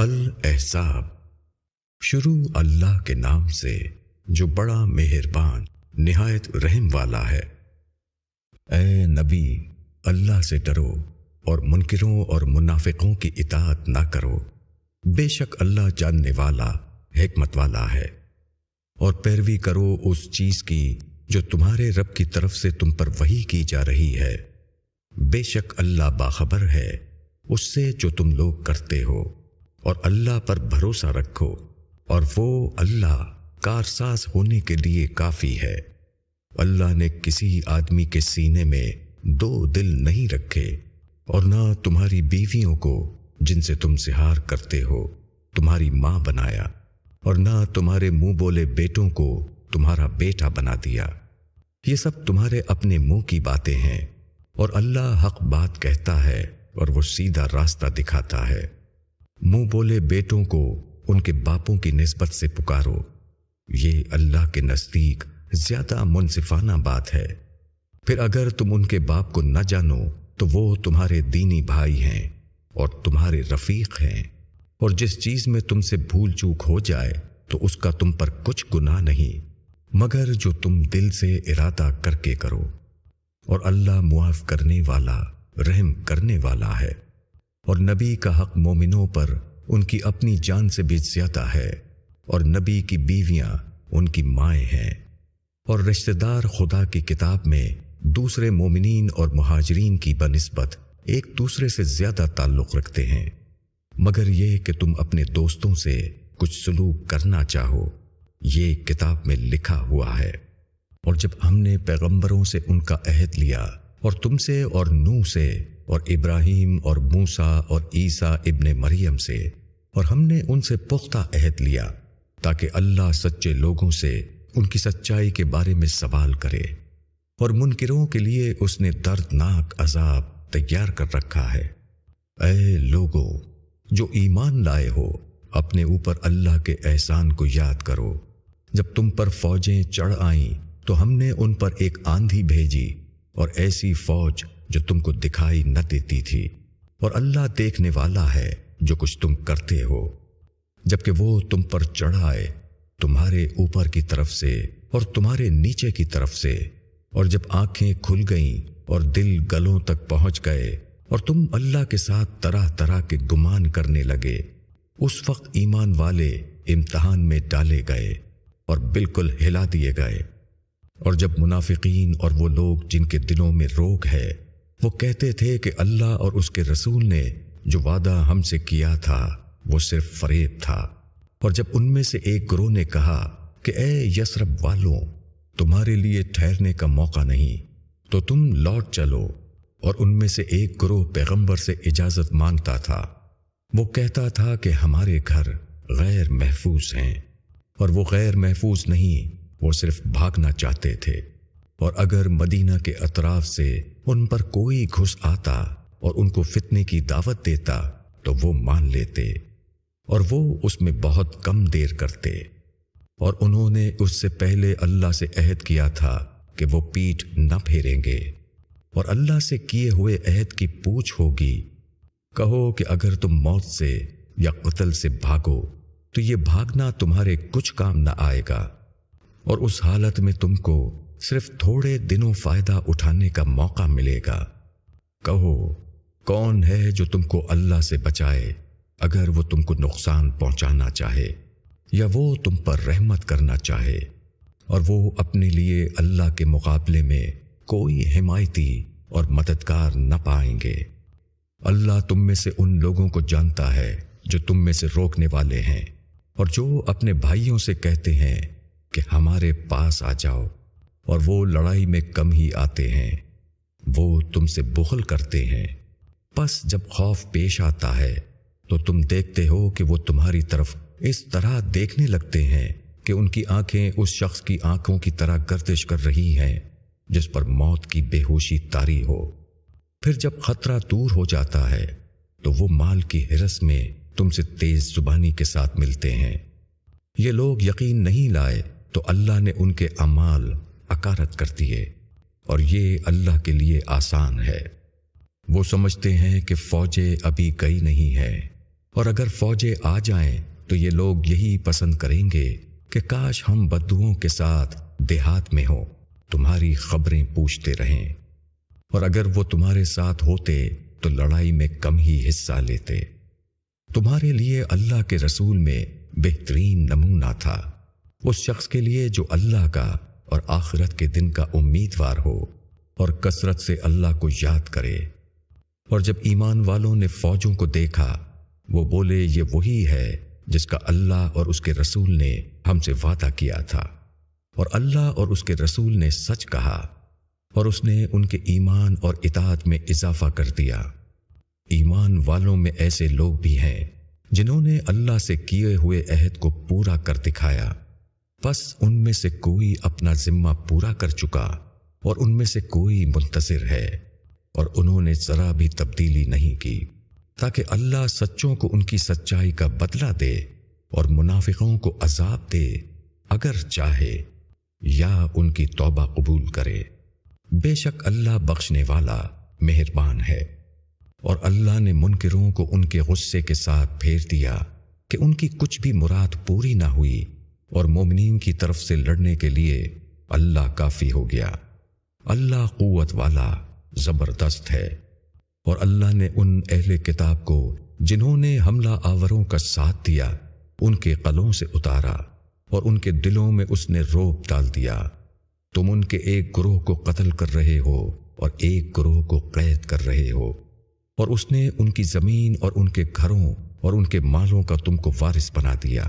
الاحزاب شروع اللہ کے نام سے جو بڑا مہربان، نہایت رحم والا ہے۔ اے نبی، اللہ سے ڈرو اور منکروں اور منافقوں کی اطاعت نہ کرو۔ بے شک اللہ جاننے والا، حکمت والا ہے۔ اور پیروی کرو اس چیز کی جو تمہارے رب کی طرف سے تم پر وہی کی جا رہی ہے۔ بے شک اللہ باخبر ہے، اس سے جو تم لوگ کرتے ہو۔ اور اللہ پر بھروسہ رکھو اور وہ اللہ کارساز ہونے کے لیے کافی ہے۔ اللہ نے کسی آدمی کے سینے میں دو دل نہیں رکھے اور نہ تمہاری بیویوں کو جن سے تم سہار کرتے ہو تمہاری ماں بنایا اور نہ تمہارے منہ بولے بیٹوں کو تمہارا بیٹا بنا دیا۔ یہ سب تمہارے اپنے منہ کی باتیں ہیں اور اللہ حق بات کہتا ہے اور وہ سیدھا راستہ دکھاتا ہے۔ منہ بولے بیٹوں کو، ان کے باپوں کی نسبت سے پکارو۔ یہ اللہ کے نزدیک زیادہ منصفانہ بات ہے۔ پھر اگر تم ان کے باپ کو نہ جانو، تو وہ تمہارے دینی بھائی ہیں اور تمہارے رفیق ہیں۔ اور جس چیز میں تم سے بھول چوک ہو جائے، تو اس کا تم پر کچھ گناہ نہیں، مگر جو تم دل سے ارادہ کر کے کرو۔ اور اللہ معاف کرنے والا، رحم کرنے والا ہے۔ اور نبی کا حق مومنوں پر ان کی اپنی جان سے بھی زیادہ ہے اور نبی کی بیویاں ان کی مائیں ہیں۔ اور رشتہ دار خدا کی کتاب میں دوسرے مومنین اور مہاجرین کی بنسبت ایک دوسرے سے زیادہ تعلق رکھتے ہیں۔ مگر یہ کہ تم اپنے دوستوں سے کچھ سلوک کرنا چاہو، یہ کتاب میں لکھا ہوا ہے۔ اور جب ہم نے پیغمبروں سے ان کا عہد لیا اور تم سے اور نو سے اور ابراہیم اور موسا اور عیسیٰ ابن مریم سے، اور ہم نے ان سے پختہ عہد لیا تاکہ اللہ سچے لوگوں سے ان کی سچائی کے بارے میں سوال کرے۔ اور منکروں کے لیے اس نے دردناک عذاب تیار کر رکھا ہے۔ اے لوگو جو ایمان لائے ہو، اپنے اوپر اللہ کے احسان کو یاد کرو۔ جب تم پر فوجیں چڑھ آئیں، تو ہم نے ان پر ایک آندھی بھیجی اور ایسی فوج جو تم کو دکھائی نہ دیتی تھی، اور اللہ دیکھنے والا ہے جو کچھ تم کرتے ہو۔ جبکہ وہ تم پر چڑھائے تمہارے اوپر کی طرف سے اور تمہارے نیچے کی طرف سے۔ اور جب آنکھیں کھل گئیں اور دل گلوں تک پہنچ گئے اور تم اللہ کے ساتھ طرح طرح کے گمان کرنے لگے، اس وقت ایمان والے امتحان میں ڈالے گئے اور بالکل ہلا دیے گئے۔ اور جب منافقین اور وہ لوگ جن کے دلوں میں روگ ہے وہ کہتے تھے کہ اللہ اور اس کے رسول نے جو وعدہ ہم سے کیا تھا، وہ صرف فریب تھا۔ اور جب ان میں سے ایک گروہ نے کہا کہ اے یسرب والوں، تمہارے لیے ٹھہرنے کا موقع نہیں، تو تم لوٹ چلو۔ اور ان میں سے ایک گروہ پیغمبر سے اجازت مانگتا تھا۔ وہ کہتا تھا کہ ہمارے گھر غیر محفوظ ہیں۔ اور وہ غیر محفوظ نہیں، وہ صرف بھاگنا چاہتے تھے۔ اور اگر مدینہ کے اطراف سے ان پر کوئی گھس آتا اور ان کو فتنے کی دعوت دیتا تو وہ مان لیتے اور وہ اس میں بہت کم دیر کرتے اور انہوں نے اس سے پہلے اللہ سے عہد کیا تھا کہ وہ پیٹ نہ پھیریں گے اور اللہ سے کیے ہوئے عہد کی پوچھ ہوگی، کہو کہ اگر تم موت سے یا قتل سے بھاگو تو یہ بھاگنا تمہارے کچھ کام نہ آئے گا اور اس حالت میں تم کو صرف تھوڑے دنوں فائدہ اٹھانے کا موقع ملے گا۔ کہو، کون ہے جو تم کو اللہ سے بچائے اگر وہ تم کو نقصان پہنچانا چاہے یا وہ تم پر رحمت کرنا چاہے؟ اور وہ اپنے لیے اللہ کے مقابلے میں کوئی حمایتی اور مددگار نہ پائیں گے۔ اللہ تم میں سے ان لوگوں کو جانتا ہے جو تم میں سے روکنے والے ہیں اور جو اپنے بھائیوں سے کہتے ہیں کہ ہمارے پاس آ جاؤ۔ اور وہ لڑائی میں کم ہی آتے ہیں۔ وہ تم سے بخل کرتے ہیں۔ پس جب خوف پیش آتا ہے، تو تم دیکھتے ہو کہ وہ تمہاری طرف اس طرح دیکھنے لگتے ہیں کہ ان کی آنکھیں اس شخص کی آنکھوں کی طرح گردش کر رہی ہیں، جس پر موت کی بے ہوشی تاری ہو۔ پھر جب خطرہ دور ہو جاتا ہے، تو وہ مال کی ہرس میں تم سے تیز زبانی کے ساتھ ملتے ہیں۔ یہ لوگ یقین نہیں لائے تو اللہ نے ان کے امال اکارت کر دیے اور یہ اللہ کے لیے آسان ہے۔ وہ سمجھتے ہیں کہ فوجیں ابھی گئی نہیں ہے۔ اور اگر فوجیں آ جائیں تو یہ لوگ یہی پسند کریں گے کہ کاش ہم بدوؤں کے ساتھ دیہات میں ہوں، تمہاری خبریں پوچھتے رہیں۔ اور اگر وہ تمہارے ساتھ ہوتے تو لڑائی میں کم ہی حصہ لیتے۔ تمہارے لیے اللہ کے رسول میں بہترین نمونہ تھا۔ اس شخص کے لیے جو اللہ کا اور آخرت کے دن کا امیدوار ہو اور کثرت سے اللہ کو یاد کرے۔ اور جب ایمان والوں نے فوجوں کو دیکھا، وہ بولے، یہ وہی ہے جس کا اللہ اور اس کے رسول نے ہم سے وعدہ کیا تھا۔ اور اللہ اور اس کے رسول نے سچ کہا اور اس نے ان کے ایمان اور اطاعت میں اضافہ کر دیا۔ ایمان والوں میں ایسے لوگ بھی ہیں جنہوں نے اللہ سے کیے ہوئے عہد کو پورا کر دکھایا۔ بس ان میں سے کوئی اپنا ذمہ پورا کر چکا اور ان میں سے کوئی منتظر ہے اور انہوں نے ذرا بھی تبدیلی نہیں کی تاکہ اللہ سچوں کو ان کی سچائی کا بدلہ دے اور منافقوں کو عذاب دے اگر چاہے یا ان کی توبہ قبول کرے۔ بے شک اللہ بخشنے والا مہربان ہے اور اللہ نے منکروں کو ان کے غصے کے ساتھ پھیر دیا کہ ان کی کچھ بھی مراد پوری نہ ہوئی۔ اور مومنین کی طرف سے لڑنے کے لیے اللہ کافی ہو گیا۔ اللہ قوت والا زبردست ہے۔ اور اللہ نے ان اہل کتاب کو جنہوں نے حملہ آوروں کا ساتھ دیا، ان کے قلوں سے اتارا اور ان کے دلوں میں اس نے روپ ڈال دیا۔ تم ان کے ایک گروہ کو قتل کر رہے ہو اور ایک گروہ کو قید کر رہے ہو۔ اور اس نے ان کی زمین اور ان کے گھروں اور ان کے مالوں کا تم کو وارث بنا دیا۔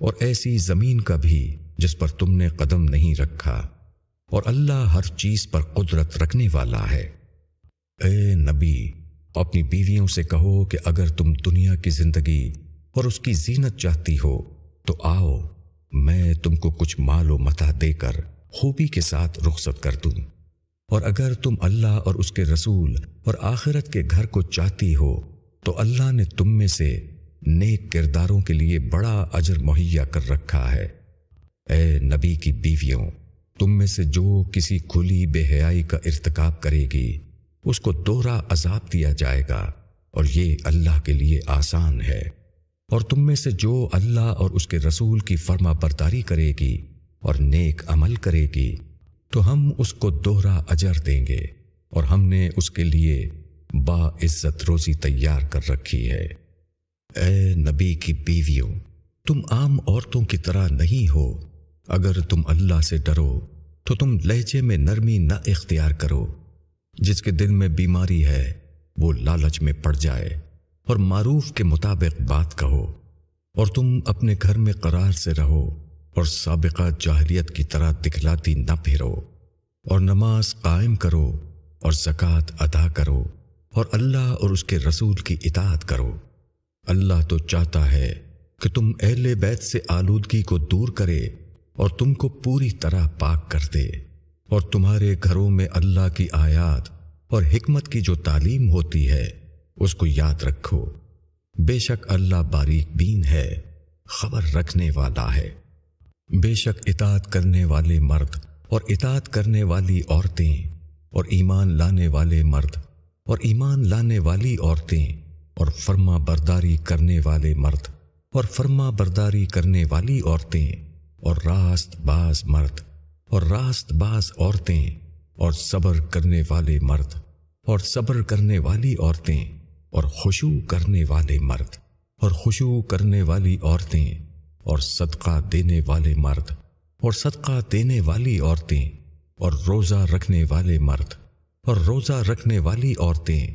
اور ایسی زمین کا بھی جس پر تم نے قدم نہیں رکھا، اور اللہ ہر چیز پر قدرت رکھنے والا ہے۔ اے نبی، اپنی بیویوں سے کہو کہ اگر تم دنیا کی زندگی اور اس کی زینت چاہتی ہو، تو آؤ، میں تم کو کچھ مال و متا دے کر خوبی کے ساتھ رخصت کر دوں۔ اور اگر تم اللہ اور اس کے رسول اور آخرت کے گھر کو چاہتی ہو، تو اللہ نے تم میں سے نیک کرداروں کے لیے بڑا اجر مہیا کر رکھا ہے۔ اے نبی کی بیویوں، تم میں سے جو کسی کھلی بے حیائی کا ارتکاب کرے گی، اس کو دوہرا عذاب دیا جائے گا، اور یہ اللہ کے لیے آسان ہے۔ اور تم میں سے جو اللہ اور اس کے رسول کی فرما برداری کرے گی اور نیک عمل کرے گی، تو ہم اس کو دوہرا اجر دیں گے، اور ہم نے اس کے لیے با عزت روزی تیار کر رکھی ہے۔ اے نبی کی بیویوں، تم عام عورتوں کی طرح نہیں ہو۔ اگر تم اللہ سے ڈرو، تو تم لہجے میں نرمی نہ اختیار کرو۔ جس کے دل میں بیماری ہے، وہ لالچ میں پڑ جائے۔ اور معروف کے مطابق بات کہو۔ اور تم اپنے گھر میں قرار سے رہو۔ اور سابقہ جاہلیت کی طرح دکھلاتی نہ پھرو۔ اور نماز قائم کرو۔ اور زکوٰۃ ادا کرو۔ اور اللہ اور اس کے رسول کی اطاعت کرو۔ اللہ تو چاہتا ہے کہ تم اہل بیت سے آلودگی کو دور کرے اور تم کو پوری طرح پاک کر دے اور تمہارے گھروں میں اللہ کی آیات اور حکمت کی جو تعلیم ہوتی ہے، اس کو یاد رکھو۔ بے شک اللہ باریک بین ہے، خبر رکھنے والا ہے۔ بے شک اطاعت کرنے والے مرد اور اطاعت کرنے والی عورتیں اور ایمان لانے والے مرد اور ایمان لانے والی عورتیں اور فرما برداری کرنے والے مرد اور فرما برداری کرنے والی عورتیں اور راست باز مرد اور راست باز عورتیں اور صبر کرنے والے مرد اور صبر کرنے والی عورتیں اور خوشو کرنے والے مرد اور خوشو کرنے والی عورتیں اور صدقہ دینے والے مرد اور صدقہ دینے والی عورتیں اور روزہ رکھنے والے مرد اور روزہ رکھنے والی عورتیں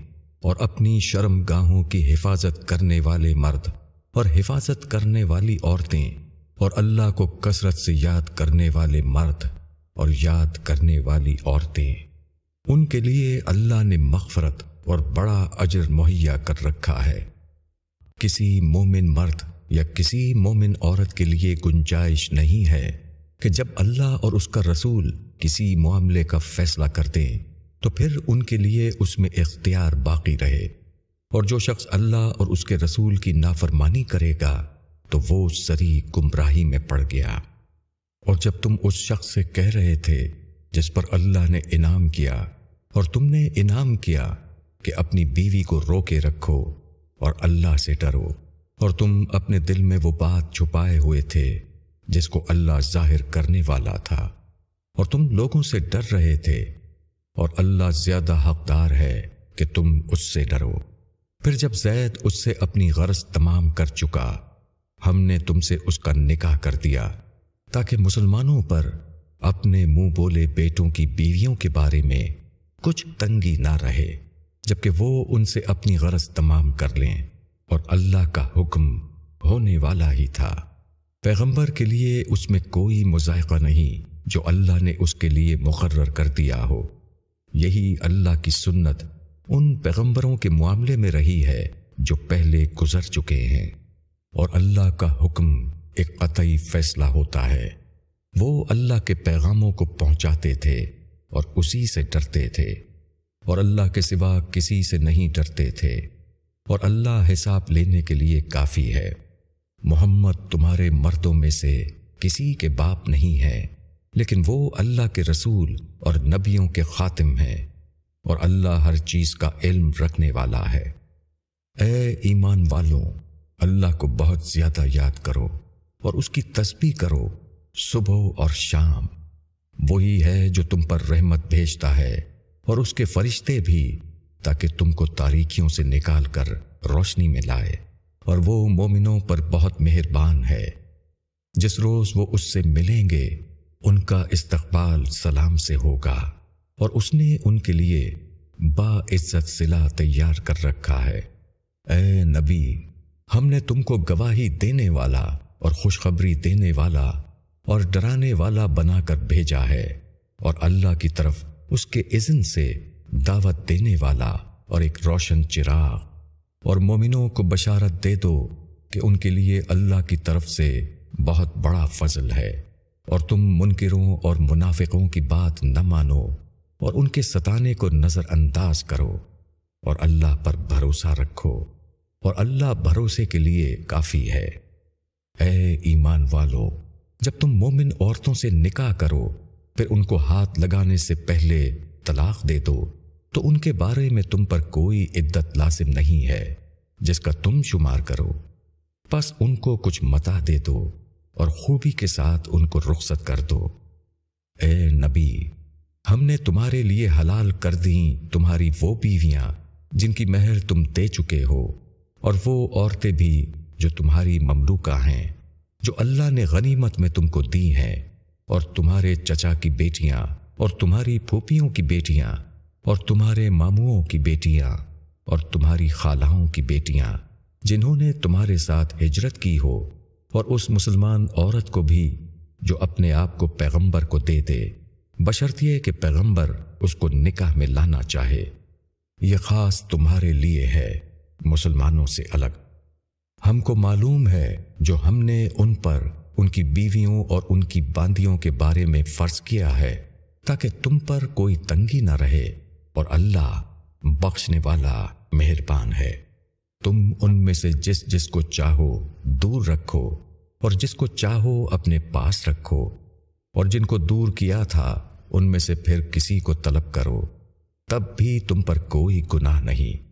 اور اپنی شرم گاہوں کی حفاظت کرنے والے مرد اور حفاظت کرنے والی عورتیں اور اللہ کو کثرت سے یاد کرنے والے مرد اور یاد کرنے والی عورتیں۔ ان کے لیے اللہ نے مغفرت اور بڑا اجر مہیا کر رکھا ہے۔ کسی مومن مرد یا کسی مومن عورت کے لیے گنجائش نہیں ہے کہ جب اللہ اور اس کا رسول کسی معاملے کا فیصلہ کر دیں۔ تو پھر ان کے لیے اس میں اختیار باقی رہے۔ اور جو شخص اللہ اور اس کے رسول کی نافرمانی کرے گا، تو وہ سری گمراہی میں پڑ گیا۔ اور جب تم اس شخص سے کہہ رہے تھے جس پر اللہ نے انعام کیا، اور تم نے انعام کیا کہ اپنی بیوی کو رو کے رکھو اور اللہ سے ڈرو، اور تم اپنے دل میں وہ بات چھپائے ہوئے تھے جس کو اللہ ظاہر کرنے والا تھا، اور تم لوگوں سے ڈر رہے تھے اور اللہ زیادہ حقدار ہے کہ تم اس سے ڈرو۔ پھر جب زید اس سے اپنی غرض تمام کر چکا، ہم نے تم سے اس کا نکاح کر دیا تاکہ مسلمانوں پر اپنے منہ بولے بیٹوں کی بیویوں کے بارے میں کچھ تنگی نہ رہے، جبکہ وہ ان سے اپنی غرض تمام کر لیں۔ اور اللہ کا حکم ہونے والا ہی تھا۔ پیغمبر کے لیے اس میں کوئی مذائقہ نہیں جو اللہ نے اس کے لیے مقرر کر دیا ہو۔ یہی اللہ کی سنت ان پیغمبروں کے معاملے میں رہی ہے جو پہلے گزر چکے ہیں۔ اور اللہ کا حکم ایک قطعی فیصلہ ہوتا ہے۔ وہ اللہ کے پیغاموں کو پہنچاتے تھے اور اسی سے ڈرتے تھے۔ اور اللہ کے سوا کسی سے نہیں ڈرتے تھے۔ اور اللہ حساب لینے کے لیے کافی ہے۔ محمد تمہارے مردوں میں سے کسی کے باپ نہیں ہے۔ لیکن وہ اللہ کے رسول اور نبیوں کے خاتم ہیں اور اللہ ہر چیز کا علم رکھنے والا ہے۔ اے ایمان والوں، اللہ کو بہت زیادہ یاد کرو اور اس کی تسبیح کرو صبح اور شام۔ وہی ہے جو تم پر رحمت بھیجتا ہے اور اس کے فرشتے بھی، تاکہ تم کو تاریکیوں سے نکال کر روشنی میں لائے۔ اور وہ مومنوں پر بہت مہربان ہے۔ جس روز وہ اس سے ملیں گے ان کا استقبال سلام سے ہوگا اور اس نے ان کے لیے با عزت سلا تیار کر رکھا ہے۔ اے نبی، ہم نے تم کو گواہی دینے والا اور خوشخبری دینے والا اور ڈرانے والا بنا کر بھیجا ہے اور اللہ کی طرف اس کے اذن سے دعوت دینے والا اور ایک روشن چراغ۔ اور مومنوں کو بشارت دے دو کہ ان کے لیے اللہ کی طرف سے بہت بڑا فضل ہے۔ اور تم منکروں اور منافقوں کی بات نہ مانو اور ان کے ستانے کو نظر انداز کرو اور اللہ پر بھروسہ رکھو اور اللہ بھروسے کے لیے کافی ہے۔ اے ایمان والو، جب تم مومن عورتوں سے نکاح کرو، پھر ان کو ہاتھ لگانے سے پہلے طلاق دے دو۔ تو ان کے بارے میں تم پر کوئی عدت لازم نہیں ہے، جس کا تم شمار کرو۔ بس ان کو کچھ متا دے دو۔ اور خوبی کے ساتھ ان کو رخصت کر دو۔ اے نبی، ہم نے تمہارے لیے حلال کر دیں تمہاری وہ بیویاں جن کی مہر تم دے چکے ہو، اور وہ عورتیں بھی جو تمہاری مملوکہ ہیں، جو اللہ نے غنیمت میں تم کو دی ہیں، اور تمہارے چچا کی بیٹیاں، اور تمہاری پھوپھیوں کی بیٹیاں، اور تمہارے ماموؤں کی بیٹیاں، اور تمہاری خالہوں کی بیٹیاں، جنہوں نے تمہارے ساتھ ہجرت کی ہو۔ اور اس مسلمان عورت کو بھی جو اپنے آپ کو پیغمبر کو دے دے۔ بشرطیے کہ پیغمبر اس کو نکاح میں لانا چاہے۔ یہ خاص تمہارے لیے ہے، مسلمانوں سے الگ۔ ہم کو معلوم ہے جو ہم نے ان پر ان کی بیویوں اور ان کی باندیوں کے بارے میں فرض کیا ہے، تاکہ تم پر کوئی تنگی نہ رہے اور اللہ بخشنے والا مہربان ہے۔ تم ان میں سے جس جس کو چاہو دور رکھو اور جس کو چاہو اپنے پاس رکھو اور جن کو دور کیا تھا ان میں سے پھر کسی کو طلب کرو، تب بھی تم پر کوئی گناہ نہیں۔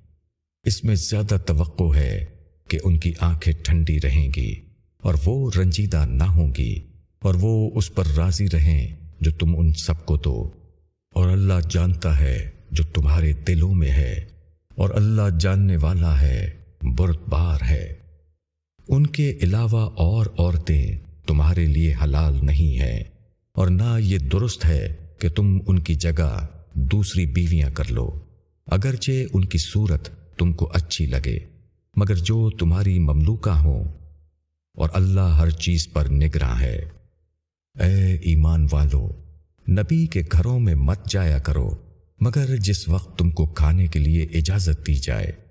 اس میں زیادہ توقع ہے کہ ان کی آنکھیں ٹھنڈی رہیں گی اور وہ رنجیدہ نہ ہوں گی اور وہ اس پر راضی رہیں جو تم ان سب کو دو۔ اور اللہ جانتا ہے جو تمہارے دلوں میں ہے اور اللہ جاننے والا ہے برت بار ہے۔ ان کے علاوہ اور عورتیں تمہارے لیے حلال نہیں ہیں اور نہ یہ درست ہے کہ تم ان کی جگہ دوسری بیویاں کر لو۔ اگرچہ ان کی صورت تم کو اچھی لگے، مگر جو تمہاری مملوکہ ہوں اور اللہ ہر چیز پر نگراں ہے۔ اے ایمان والو، نبی کے گھروں میں مت جایا کرو، مگر جس وقت تم کو کھانے کے لیے اجازت دی جائے۔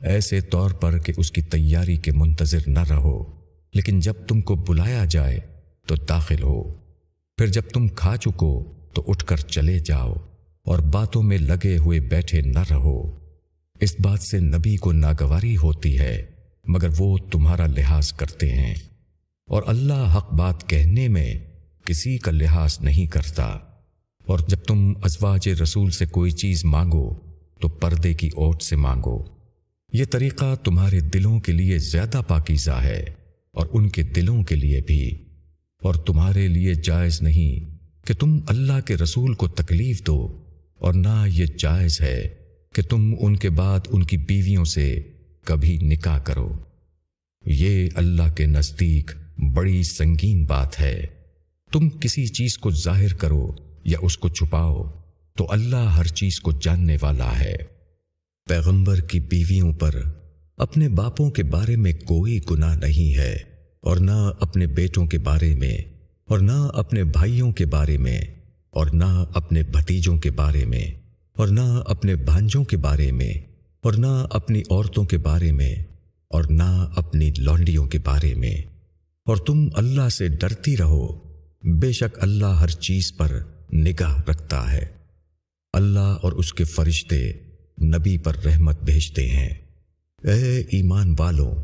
ایسے طور پر کہ اس کی تیاری کے منتظر نہ رہو، لیکن جب تم کو بلایا جائے تو داخل ہو۔ پھر جب تم کھا چکو تو اٹھ کر چلے جاؤ اور باتوں میں لگے ہوئے بیٹھے نہ رہو۔ اس بات سے نبی کو ناگواری ہوتی ہے، مگر وہ تمہارا لحاظ کرتے ہیں۔ اور اللہ حق بات کہنے میں کسی کا لحاظ نہیں کرتا۔ اور جب تم ازواج رسول سے کوئی چیز مانگو تو پردے کی اوٹ سے مانگو۔ یہ طریقہ تمہارے دلوں کے لیے زیادہ پاکیزہ ہے اور ان کے دلوں کے لیے بھی۔ اور تمہارے لیے جائز نہیں کہ تم اللہ کے رسول کو تکلیف دو، اور نہ یہ جائز ہے کہ تم ان کے بعد ان کی بیویوں سے کبھی نکاح کرو۔ یہ اللہ کے نزدیک بڑی سنگین بات ہے۔ تم کسی چیز کو ظاہر کرو یا اس کو چھپاؤ تو اللہ ہر چیز کو جاننے والا ہے۔ پیغمبر کی بیویوں پر اپنے باپوں کے بارے میں کوئی گناہ نہیں ہے اور نہ اپنے بیٹوں کے بارے میں اور نہ اپنے بھائیوں کے بارے میں اور نہ اپنے بھتیجوں کے بارے میں اور نہ اپنے بھانجوں کے بارے میں اور نہ اپنی عورتوں کے بارے میں اور نہ اپنی لانڈیوں کے بارے میں اور تم اللہ سے ڈرتی رہو۔ بے شک اللہ ہر چیز پر نگاہ رکھتا ہے۔ اللہ اور اس کے فرشتے نبی پر رحمت بھیجتے ہیں۔ اے ایمان والوں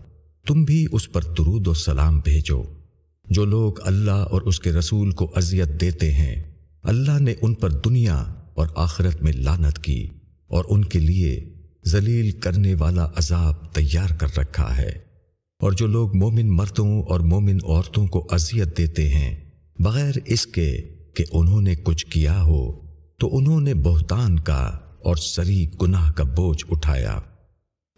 تم بھی اس پر درود و سلام بھیجو۔ جو لوگ اللہ اور اس کے رسول کو اذیت دیتے ہیں، اللہ نے ان پر دنیا اور آخرت میں لانت کی اور ان کے لیے ذلیل کرنے والا عذاب تیار کر رکھا ہے۔ اور جو لوگ مومن مردوں اور مومن عورتوں کو اذیت دیتے ہیں، بغیر اس کے کہ انہوں نے کچھ کیا ہو، تو انہوں نے بہتان کا اور سری گناہ کا بوجھ اٹھایا۔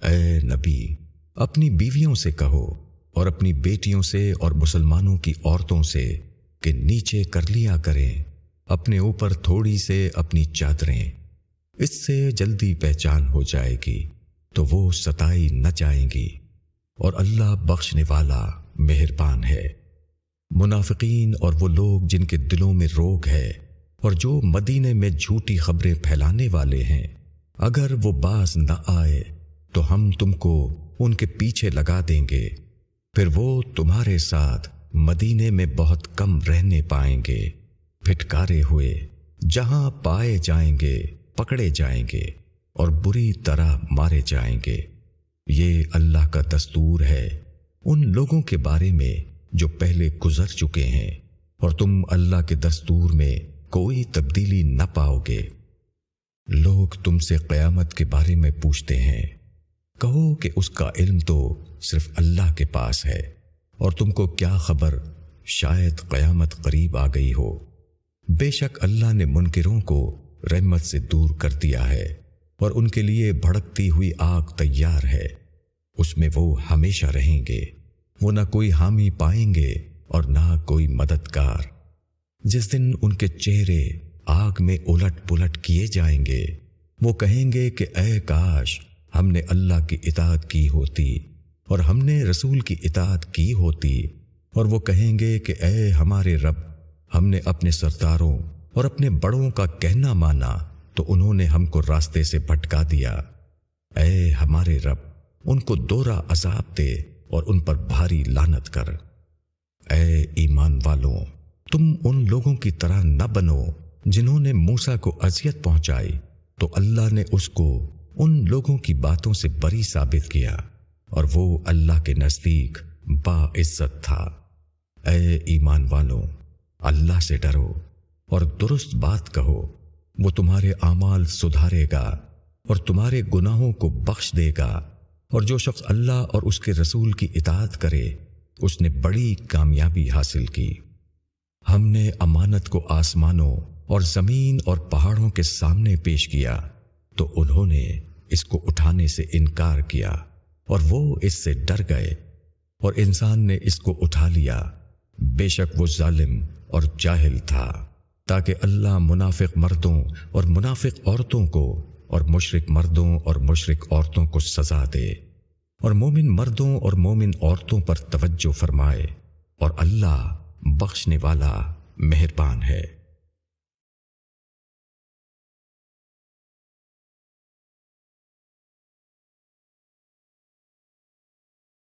اے نبی، اپنی بیویوں سے کہو اور اپنی بیٹیوں سے اور مسلمانوں کی عورتوں سے کہ نیچے کر لیا کریں، اپنے اوپر تھوڑی سے اپنی چادریں، اس سے جلدی پہچان ہو جائے گی تو وہ ستائی نہ جائیں گی۔ اور اللہ بخشنے والا مہربان ہے۔ منافقین اور وہ لوگ جن کے دلوں میں روگ ہے اور جو مدینے میں جھوٹی خبریں پھیلانے والے ہیں، اگر وہ باز نہ آئے، تو ہم تم کو ان کے پیچھے لگا دیں گے۔ پھر وہ تمہارے ساتھ مدینے میں بہت کم رہنے پائیں گے، پھٹکارے ہوئے، جہاں پائے جائیں گے، پکڑے جائیں گے، اور بری طرح مارے جائیں گے۔ یہ اللہ کا دستور ہے ان لوگوں کے بارے میں جو پہلے گزر چکے ہیں، اور تم اللہ کے دستور میں کوئی تبدیلی نہ پاؤ گے لوگ تم سے قیامت کے بارے میں پوچھتے ہیں۔ کہو کہ اس کا علم تو صرف اللہ کے پاس ہے۔ اور تم کو کیا خبر؟ شاید قیامت قریب آ گئی ہو۔ بے شک اللہ نے منکروں کو رحمت سے دور کر دیا ہے اور ان کے لیے بھڑکتی ہوئی آگ تیار ہے۔ اس میں وہ ہمیشہ رہیں گے۔ وہ نہ کوئی حامی پائیں گے اور نہ کوئی مددگار۔ جس دن ان کے چہرے آگ میں الٹ پلٹ کیے جائیں گے، وہ کہیں گے کہ اے کاش، ہم نے اللہ کی اطاعت کی ہوتی اور ہم نے رسول کی اطاعت کی ہوتی اور وہ کہیں گے کہ اے ہمارے رب، ہم نے اپنے سرداروں اور اپنے بڑوں کا کہنا مانا تو انہوں نے ہم کو راستے سے بھٹکا دیا۔ اے ہمارے رب، ان کو دورہ عذاب دے اور ان پر بھاری لانت کر۔ اے ایمان والوں تم ان لوگوں کی طرح نہ بنو جنہوں نے موسا کو اذیت پہنچائی۔ تو اللہ نے اس کو ان لوگوں کی باتوں سے بری ثابت کیا اور وہ اللہ کے نزدیک با عزت تھا۔ اے ایمان والوں اللہ سے ڈرو اور درست بات کہو۔ وہ تمہارے اعمال سدھارے گا اور تمہارے گناہوں کو بخش دے گا۔ اور جو شخص اللہ اور اس کے رسول کی اطاعت کرے، اس نے بڑی کامیابی حاصل کی۔ ہم نے امانت کو آسمانوں اور زمین اور پہاڑوں کے سامنے پیش کیا تو انہوں نے اس کو اٹھانے سے انکار کیا اور وہ اس سے ڈر گئے اور انسان نے اس کو اٹھا لیا۔ بے شک وہ ظالم اور جاہل تھا تاکہ اللہ منافق مردوں اور منافق عورتوں کو اور مشرق مردوں اور مشرق عورتوں کو سزا دے اور مومن مردوں اور مومن عورتوں پر توجہ فرمائے اور اللہ بخشنے والا مہربان ہے۔